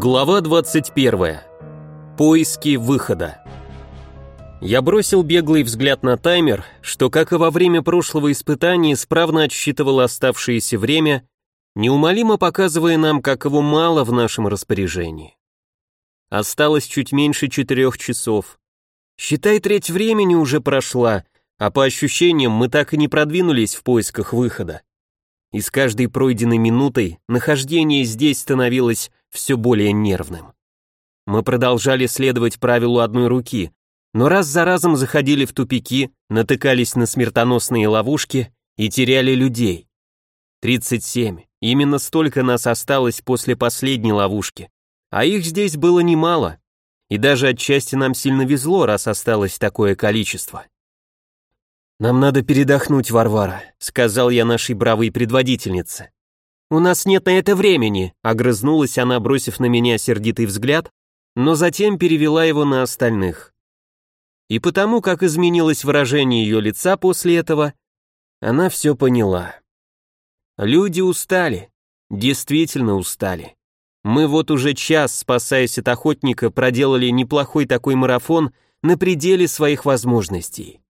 Глава 21. Поиски выхода. Я бросил беглый взгляд на таймер, что, как и во время прошлого испытания, исправно отсчитывал оставшееся время, неумолимо показывая нам, как его мало в нашем распоряжении. Осталось чуть меньше четырех часов. Считай, треть времени уже прошла, а по ощущениям мы так и не продвинулись в поисках выхода. И с каждой пройденной минутой нахождение здесь становилось все более нервным. Мы продолжали следовать правилу одной руки, но раз за разом заходили в тупики, натыкались на смертоносные ловушки и теряли людей. 37. Именно столько нас осталось после последней ловушки. А их здесь было немало. И даже отчасти нам сильно везло, раз осталось такое количество. «Нам надо передохнуть, Варвара», — сказал я нашей бравой предводительнице. «У нас нет на это времени», — огрызнулась она, бросив на меня сердитый взгляд, но затем перевела его на остальных. И потому, как изменилось выражение ее лица после этого, она все поняла. Люди устали, действительно устали. Мы вот уже час, спасаясь от охотника, проделали неплохой такой марафон на пределе своих возможностей.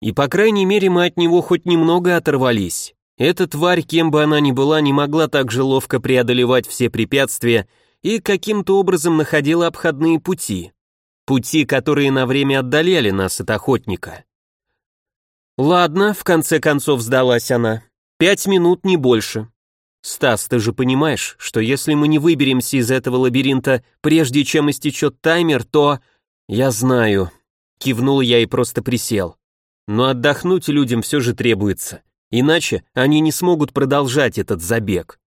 И по крайней мере мы от него хоть немного оторвались. Эта тварь, кем бы она ни была, не могла так же ловко преодолевать все препятствия и каким-то образом находила обходные пути. Пути, которые на время отдаляли нас от охотника. «Ладно», — в конце концов сдалась она. «Пять минут, не больше». «Стас, ты же понимаешь, что если мы не выберемся из этого лабиринта, прежде чем истечет таймер, то...» «Я знаю», — кивнул я и просто присел. Но отдохнуть людям все же требуется, иначе они не смогут продолжать этот забег.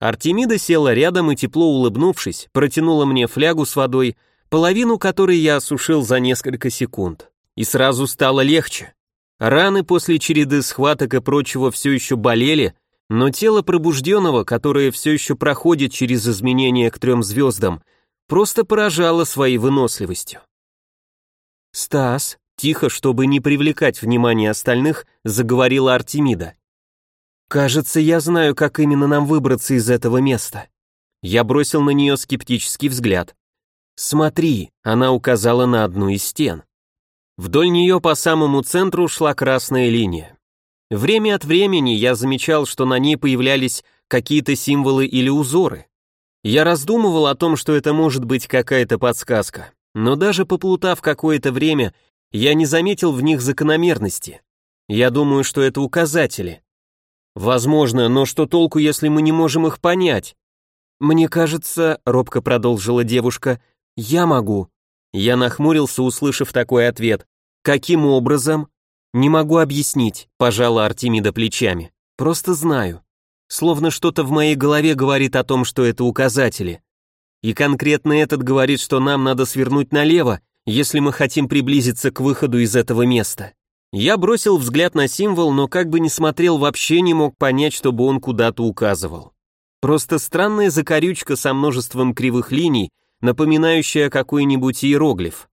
Артемида села рядом и, тепло улыбнувшись, протянула мне флягу с водой, половину которой я осушил за несколько секунд. И сразу стало легче. Раны после череды схваток и прочего все еще болели, но тело пробужденного, которое все еще проходит через изменения к трем звездам, просто поражало своей выносливостью. «Стас», Тихо, чтобы не привлекать внимание остальных, заговорила Артемида. «Кажется, я знаю, как именно нам выбраться из этого места». Я бросил на нее скептический взгляд. «Смотри», — она указала на одну из стен. Вдоль нее по самому центру шла красная линия. Время от времени я замечал, что на ней появлялись какие-то символы или узоры. Я раздумывал о том, что это может быть какая-то подсказка, но даже поплутав какое-то время, я не заметил в них закономерности. Я думаю, что это указатели. Возможно, но что толку, если мы не можем их понять? Мне кажется, робко продолжила девушка, я могу. Я нахмурился, услышав такой ответ. Каким образом? Не могу объяснить, пожала Артемида плечами. Просто знаю. Словно что-то в моей голове говорит о том, что это указатели. И конкретно этот говорит, что нам надо свернуть налево, если мы хотим приблизиться к выходу из этого места. Я бросил взгляд на символ, но как бы ни смотрел, вообще не мог понять, чтобы он куда-то указывал. Просто странная закорючка со множеством кривых линий, напоминающая какой-нибудь иероглиф.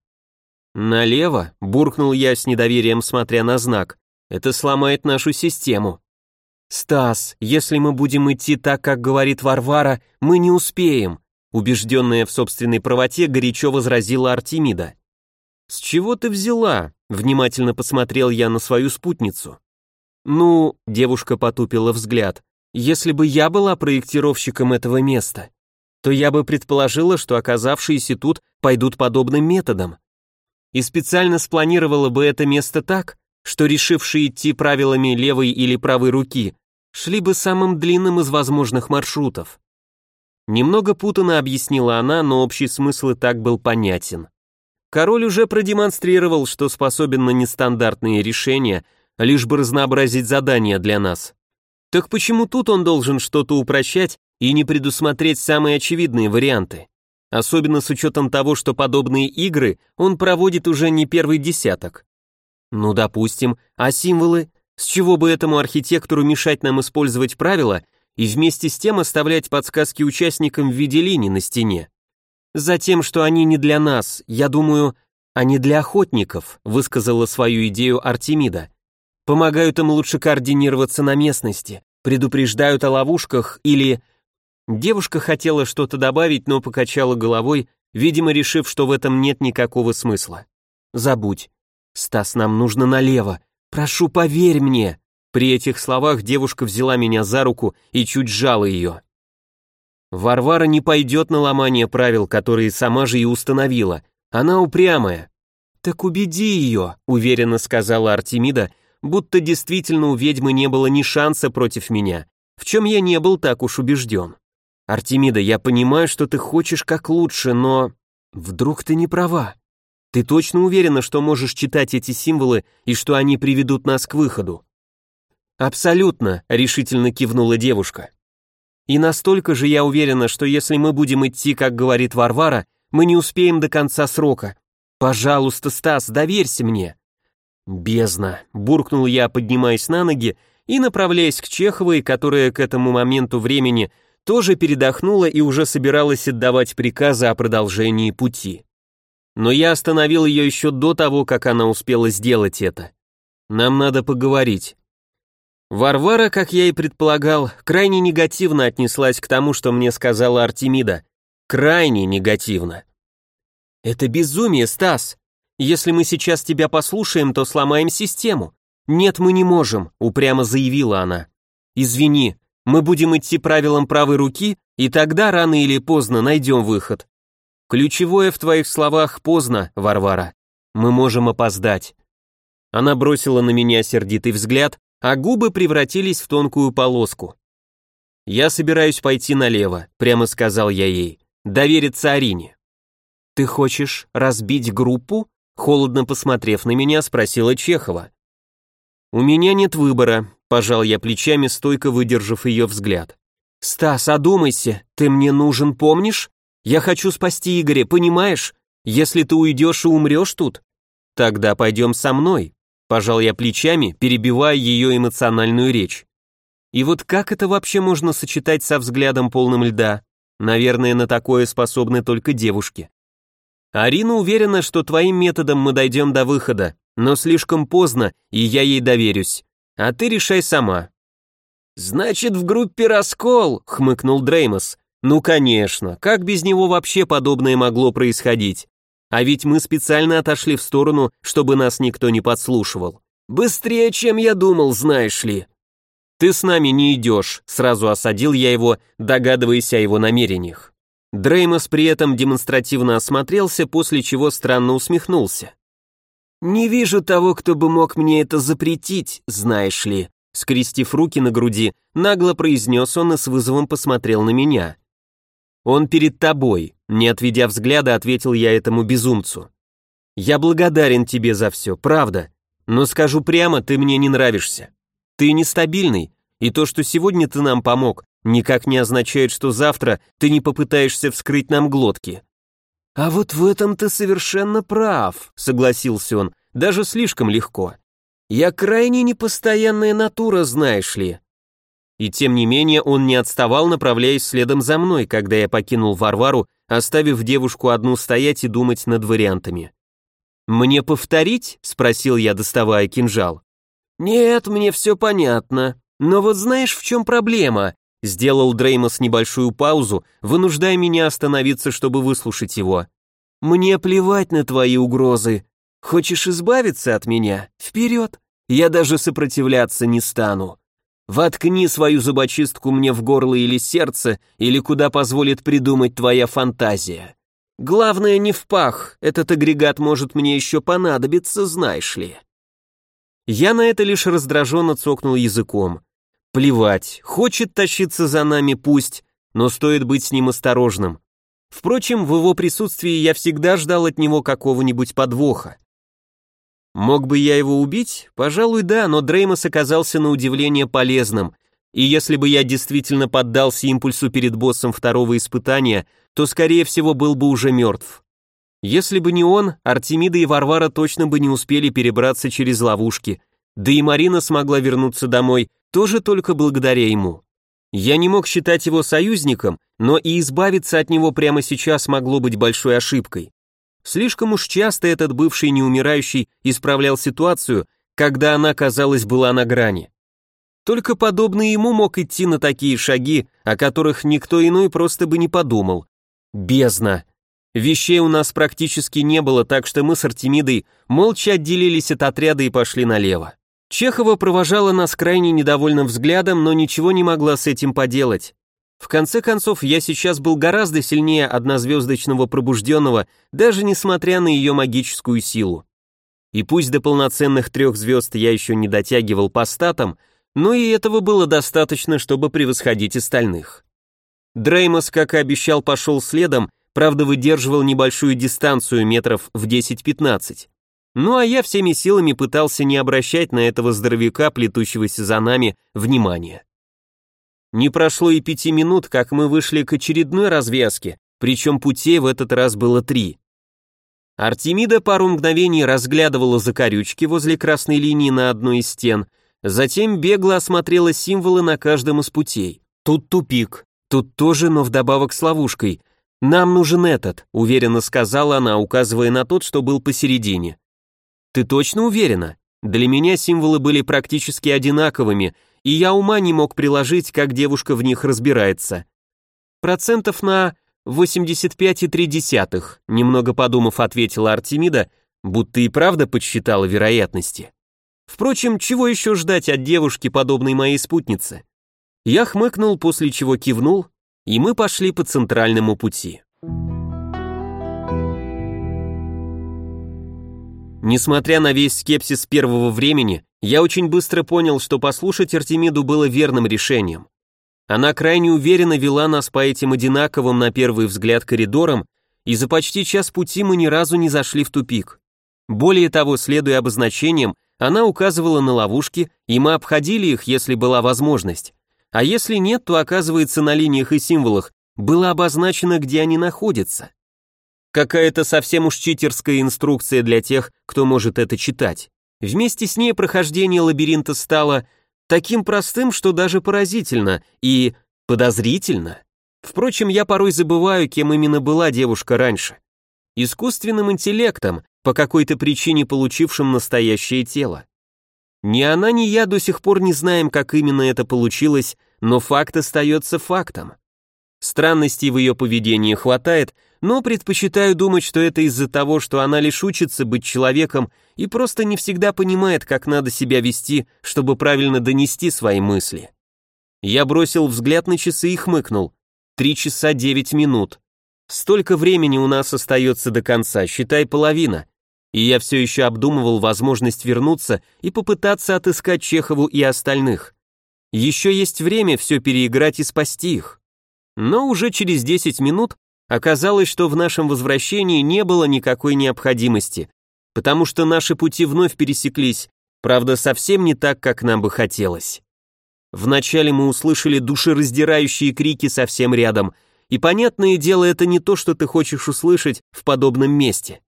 «Налево», — буркнул я с недоверием, смотря на знак, — «это сломает нашу систему». «Стас, если мы будем идти так, как говорит Варвара, мы не успеем», убежденная в собственной правоте, горячо возразила Артемида. «С чего ты взяла?» — внимательно посмотрел я на свою спутницу. «Ну», — девушка потупила взгляд, «если бы я была проектировщиком этого места, то я бы предположила, что оказавшиеся тут пойдут подобным методом. И специально спланировала бы это место так, что решившие идти правилами левой или правой руки шли бы самым длинным из возможных маршрутов. Немного путано объяснила она, но общий смысл и так был понятен. Король уже продемонстрировал, что способен на нестандартные решения, лишь бы разнообразить задания для нас. Так почему тут он должен что-то упрощать и не предусмотреть самые очевидные варианты? Особенно с учетом того, что подобные игры он проводит уже не первый десяток. Ну, допустим, а символы? С чего бы этому архитектору мешать нам использовать правила и вместе с тем оставлять подсказки участникам в виде линий на стене? Затем, что они не для нас, я думаю, они для охотников, высказала свою идею Артемида. Помогают им лучше координироваться на местности, предупреждают о ловушках или... Девушка хотела что-то добавить, но покачала головой, видимо, решив, что в этом нет никакого смысла. «Забудь. Стас, нам нужно налево. Прошу, поверь мне». При этих словах девушка взяла меня за руку и чуть сжала ее. Варвара не пойдет на ломание правил, которые сама же и установила. Она упрямая. «Так убеди ее», — уверенно сказала Артемида, будто действительно у ведьмы не было ни шанса против меня, в чем я не был так уж убежден. «Артемида, я понимаю, что ты хочешь как лучше, но... Вдруг ты не права? Ты точно уверена, что можешь читать эти символы и что они приведут нас к выходу?» «Абсолютно», — решительно кивнула девушка. «И настолько же я уверена, что если мы будем идти, как говорит Варвара, мы не успеем до конца срока. Пожалуйста, Стас, доверься мне». «Бездна», — буркнул я, поднимаясь на ноги и направляясь к Чеховой, которая к этому моменту времени тоже передохнула и уже собиралась отдавать приказы о продолжении пути. Но я остановил ее еще до того, как она успела сделать это. Нам надо поговорить. Варвара, как я и предполагал, крайне негативно отнеслась к тому, что мне сказала Артемида. Крайне негативно. «Это безумие, Стас. Если мы сейчас тебя послушаем, то сломаем систему. Нет, мы не можем», — упрямо заявила она. «Извини, мы будем идти правилам правой руки, и тогда рано или поздно найдем выход. Ключевое в твоих словах поздно, Варвара. Мы можем опоздать. Она бросила на меня сердитый взгляд, а губы превратились в тонкую полоску. «Я собираюсь пойти налево», — прямо сказал я ей. «Довериться Арине». «Ты хочешь разбить группу?» Холодно посмотрев на меня, спросила Чехова. «У меня нет выбора», Пожал я плечами, стойко выдержав ее взгляд. «Стас, одумайся, ты мне нужен, помнишь? Я хочу спасти Игоря, понимаешь? Если ты уйдешь и умрешь тут, тогда пойдем со мной», пожал я плечами, перебивая ее эмоциональную речь. И вот как это вообще можно сочетать со взглядом полным льда? Наверное, на такое способны только девушки. Арина уверена, что твоим методом мы дойдем до выхода, но слишком поздно, и я ей доверюсь а ты решай сама». «Значит, в группе раскол», — хмыкнул Дреймос. «Ну, конечно, как без него вообще подобное могло происходить? А ведь мы специально отошли в сторону, чтобы нас никто не подслушивал. Быстрее, чем я думал, знаешь ли». «Ты с нами не идешь», — сразу осадил я его, догадываясь о его намерениях. Дреймос при этом демонстративно осмотрелся, после чего странно усмехнулся. «Не вижу того, кто бы мог мне это запретить, знаешь ли», скрестив руки на груди, нагло произнес он и с вызовом посмотрел на меня. «Он перед тобой», не отведя взгляда, ответил я этому безумцу. «Я благодарен тебе за все, правда, но скажу прямо, ты мне не нравишься. Ты нестабильный, и то, что сегодня ты нам помог, никак не означает, что завтра ты не попытаешься вскрыть нам глотки. «А вот в этом ты совершенно прав», — согласился он, — «даже слишком легко. Я крайне непостоянная натура, знаешь ли». И тем не менее он не отставал, направляясь следом за мной, когда я покинул Варвару, оставив девушку одну стоять и думать над вариантами. «Мне повторить?» — спросил я, доставая кинжал. «Нет, мне все понятно. Но вот знаешь, в чем проблема?» Сделал Дреймос небольшую паузу, вынуждая меня остановиться, чтобы выслушать его. «Мне плевать на твои угрозы. Хочешь избавиться от меня? Вперед! Я даже сопротивляться не стану. Воткни свою зубочистку мне в горло или сердце, или куда позволит придумать твоя фантазия. Главное не в пах, этот агрегат может мне еще понадобиться, знаешь ли». Я на это лишь раздраженно цокнул языком. Плевать, хочет тащиться за нами, пусть, но стоит быть с ним осторожным. Впрочем, в его присутствии я всегда ждал от него какого-нибудь подвоха. Мог бы я его убить? Пожалуй, да, но Дреймос оказался на удивление полезным, и если бы я действительно поддался импульсу перед боссом второго испытания, то, скорее всего, был бы уже мертв. Если бы не он, Артемида и Варвара точно бы не успели перебраться через ловушки, да и Марина смогла вернуться домой, тоже только благодаря ему. Я не мог считать его союзником, но и избавиться от него прямо сейчас могло быть большой ошибкой. Слишком уж часто этот бывший неумирающий исправлял ситуацию, когда она, казалось, была на грани. Только подобный ему мог идти на такие шаги, о которых никто иной просто бы не подумал. Бездна. Вещей у нас практически не было, так что мы с Артемидой молча отделились от отряда и пошли налево. Чехова провожала нас крайне недовольным взглядом, но ничего не могла с этим поделать. В конце концов, я сейчас был гораздо сильнее однозвездочного пробужденного, даже несмотря на ее магическую силу. И пусть до полноценных трех звезд я еще не дотягивал по статам, но и этого было достаточно, чтобы превосходить остальных. Дреймос, как и обещал, пошел следом, правда выдерживал небольшую дистанцию метров в 10-15. Ну а я всеми силами пытался не обращать на этого здоровяка, плетущегося за нами, внимания. Не прошло и пяти минут, как мы вышли к очередной развязке, причем путей в этот раз было три. Артемида пару мгновений разглядывала закорючки возле красной линии на одной из стен, затем бегло осмотрела символы на каждом из путей. Тут тупик, тут тоже, но вдобавок с ловушкой. «Нам нужен этот», — уверенно сказала она, указывая на тот, что был посередине. «Ты точно уверена?» Для меня символы были практически одинаковыми, и я ума не мог приложить, как девушка в них разбирается. Процентов на 85,3, немного подумав, ответила Артемида, будто и правда подсчитала вероятности. Впрочем, чего еще ждать от девушки, подобной моей спутнице? Я хмыкнул, после чего кивнул, и мы пошли по центральному пути. Несмотря на весь скепсис первого времени, я очень быстро понял, что послушать Артемиду было верным решением. Она крайне уверенно вела нас по этим одинаковым на первый взгляд коридорам, и за почти час пути мы ни разу не зашли в тупик. Более того, следуя обозначениям, она указывала на ловушки, и мы обходили их, если была возможность. А если нет, то оказывается на линиях и символах было обозначено, где они находятся. Какая-то совсем уж читерская инструкция для тех, кто может это читать. Вместе с ней прохождение лабиринта стало таким простым, что даже поразительно и подозрительно. Впрочем, я порой забываю, кем именно была девушка раньше. Искусственным интеллектом, по какой-то причине получившим настоящее тело. Ни она, ни я до сих пор не знаем, как именно это получилось, но факт остается фактом. Странностей в ее поведении хватает, но предпочитаю думать, что это из-за того, что она лишь учится быть человеком и просто не всегда понимает, как надо себя вести, чтобы правильно донести свои мысли. Я бросил взгляд на часы и хмыкнул. Три часа девять минут. Столько времени у нас остается до конца, считай половина. И я все еще обдумывал возможность вернуться и попытаться отыскать Чехову и остальных. Еще есть время все переиграть и спасти их. Но уже через 10 минут Оказалось, что в нашем возвращении не было никакой необходимости, потому что наши пути вновь пересеклись, правда, совсем не так, как нам бы хотелось. Вначале мы услышали душераздирающие крики совсем рядом, и понятное дело, это не то, что ты хочешь услышать в подобном месте.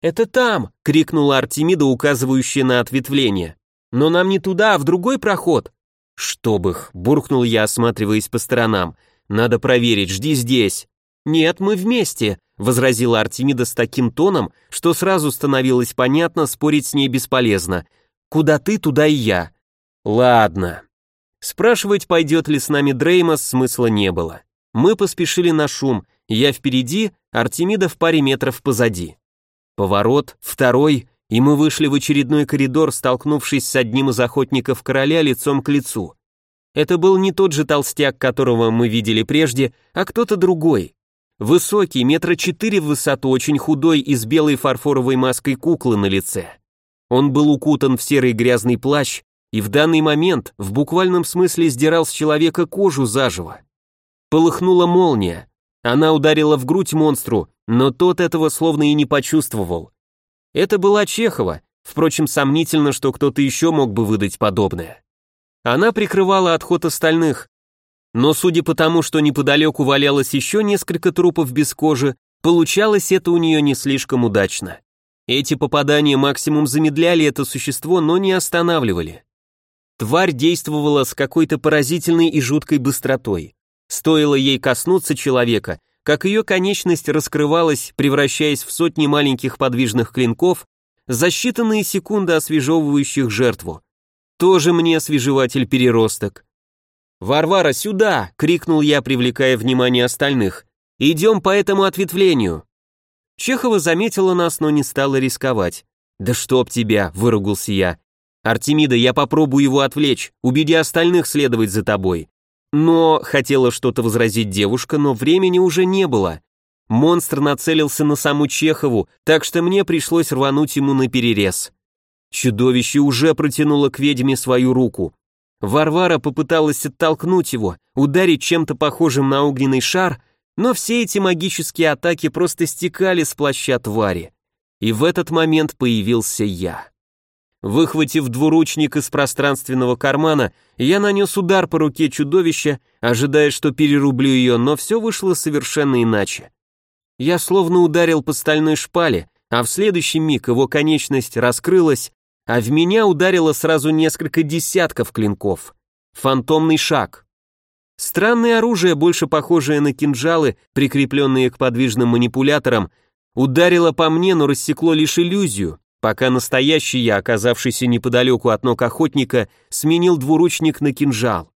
«Это там!» — крикнула Артемида, указывающая на ответвление. «Но нам не туда, а в другой проход!» «Чтоб их!» — буркнул я, осматриваясь по сторонам. «Надо проверить, жди здесь!» «Нет, мы вместе», — возразила Артемида с таким тоном, что сразу становилось понятно, спорить с ней бесполезно. «Куда ты, туда и я». «Ладно». Спрашивать, пойдет ли с нами Дреймос, смысла не было. Мы поспешили на шум, я впереди, Артемида в паре метров позади. Поворот, второй, и мы вышли в очередной коридор, столкнувшись с одним из охотников короля лицом к лицу. Это был не тот же толстяк, которого мы видели прежде, а кто-то другой. Высокий, метра четыре в высоту, очень худой и с белой фарфоровой маской куклы на лице. Он был укутан в серый грязный плащ и в данный момент в буквальном смысле сдирал с человека кожу заживо. Полыхнула молния. Она ударила в грудь монстру, но тот этого словно и не почувствовал. Это была Чехова, впрочем, сомнительно, что кто-то еще мог бы выдать подобное. Она прикрывала отход остальных, но судя по тому, что неподалеку валялось еще несколько трупов без кожи, получалось это у нее не слишком удачно. Эти попадания максимум замедляли это существо, но не останавливали. Тварь действовала с какой-то поразительной и жуткой быстротой. Стоило ей коснуться человека, как ее конечность раскрывалась, превращаясь в сотни маленьких подвижных клинков, за считанные секунды освежевывающих жертву. Тоже мне свежеватель-переросток. «Варвара, сюда!» — крикнул я, привлекая внимание остальных. «Идем по этому ответвлению!» Чехова заметила нас, но не стала рисковать. «Да чтоб тебя!» — выругался я. «Артемида, я попробую его отвлечь, убеди остальных следовать за тобой». Но хотела что-то возразить девушка, но времени уже не было. Монстр нацелился на саму Чехову, так что мне пришлось рвануть ему на перерез. Чудовище уже протянуло к ведьме свою руку. Варвара попыталась оттолкнуть его, ударить чем-то похожим на огненный шар, но все эти магические атаки просто стекали с плаща твари. И в этот момент появился я. Выхватив двуручник из пространственного кармана, я нанес удар по руке чудовища, ожидая, что перерублю ее, но все вышло совершенно иначе. Я словно ударил по стальной шпале, а в следующий миг его конечность раскрылась, а в меня ударило сразу несколько десятков клинков. Фантомный шаг. Странное оружие, больше похожее на кинжалы, прикрепленные к подвижным манипуляторам, ударило по мне, но рассекло лишь иллюзию, пока настоящий я, оказавшийся неподалеку от ног охотника, сменил двуручник на кинжал.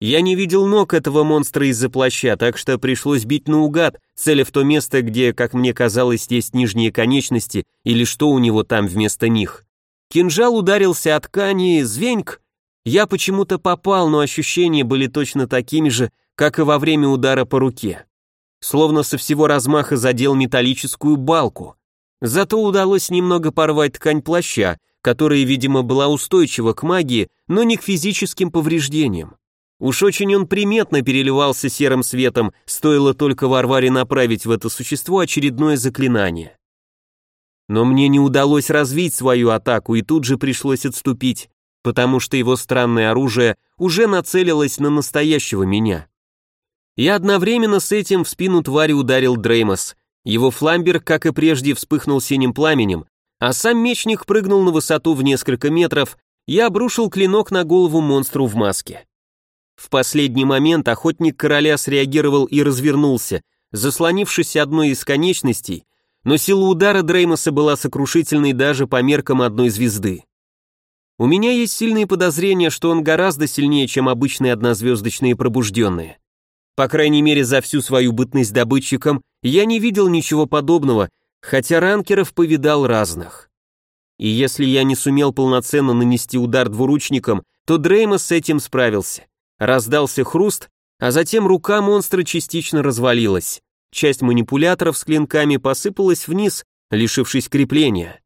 Я не видел ног этого монстра из-за плаща, так что пришлось бить наугад, целя в то место, где, как мне казалось, есть нижние конечности, или что у него там вместо них. Кинжал ударился от ткани, звеньк. Я почему-то попал, но ощущения были точно такими же, как и во время удара по руке. Словно со всего размаха задел металлическую балку. Зато удалось немного порвать ткань плаща, которая, видимо, была устойчива к магии, но не к физическим повреждениям. Уж очень он приметно переливался серым светом, стоило только Варваре направить в это существо очередное заклинание. Но мне не удалось развить свою атаку, и тут же пришлось отступить, потому что его странное оружие уже нацелилось на настоящего меня. И одновременно с этим в спину твари ударил Дреймос. Его фламбер, как и прежде, вспыхнул синим пламенем, а сам мечник прыгнул на высоту в несколько метров и обрушил клинок на голову монстру в маске. В последний момент охотник короля среагировал и развернулся, заслонившись одной из конечностей, но сила удара Дреймоса была сокрушительной даже по меркам одной звезды. У меня есть сильные подозрения, что он гораздо сильнее, чем обычные однозвездочные пробужденные. По крайней мере, за всю свою бытность добытчиком я не видел ничего подобного, хотя ранкеров повидал разных. И если я не сумел полноценно нанести удар двуручником, то Дреймос с этим справился. Раздался хруст, а затем рука монстра частично развалилась. Часть манипуляторов с клинками посыпалась вниз, лишившись крепления.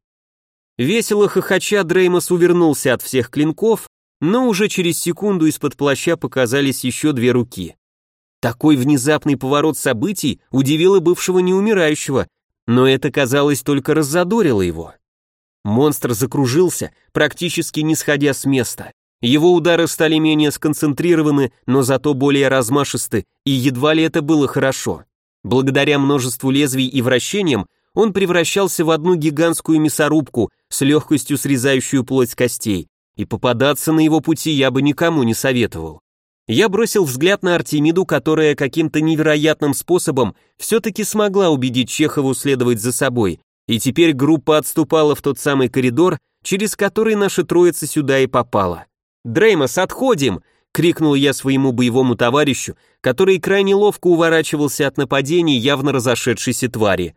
Весело хохоча Дреймос увернулся от всех клинков, но уже через секунду из-под плаща показались еще две руки. Такой внезапный поворот событий удивил и бывшего неумирающего, но это, казалось, только раззадорило его. Монстр закружился, практически не сходя с места. Его удары стали менее сконцентрированы, но зато более размашисты, и едва ли это было хорошо. Благодаря множеству лезвий и вращениям, он превращался в одну гигантскую мясорубку, с легкостью срезающую плоть костей, и попадаться на его пути я бы никому не советовал. Я бросил взгляд на Артемиду, которая каким-то невероятным способом все-таки смогла убедить Чехову следовать за собой, и теперь группа отступала в тот самый коридор, через который наша троица сюда и попала. «Дреймос, отходим!» — крикнул я своему боевому товарищу, который крайне ловко уворачивался от нападений явно разошедшейся твари.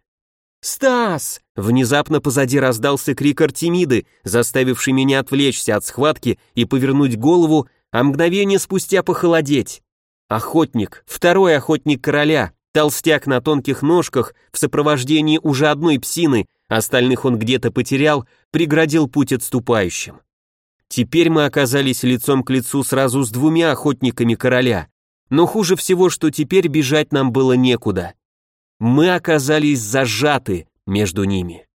«Стас!» — внезапно позади раздался крик Артемиды, заставивший меня отвлечься от схватки и повернуть голову, а мгновение спустя похолодеть. Охотник, второй охотник короля, толстяк на тонких ножках в сопровождении уже одной псины, остальных он где-то потерял, преградил путь отступающим. Теперь мы оказались лицом к лицу сразу с двумя охотниками короля. Но хуже всего, что теперь бежать нам было некуда. Мы оказались зажаты между ними.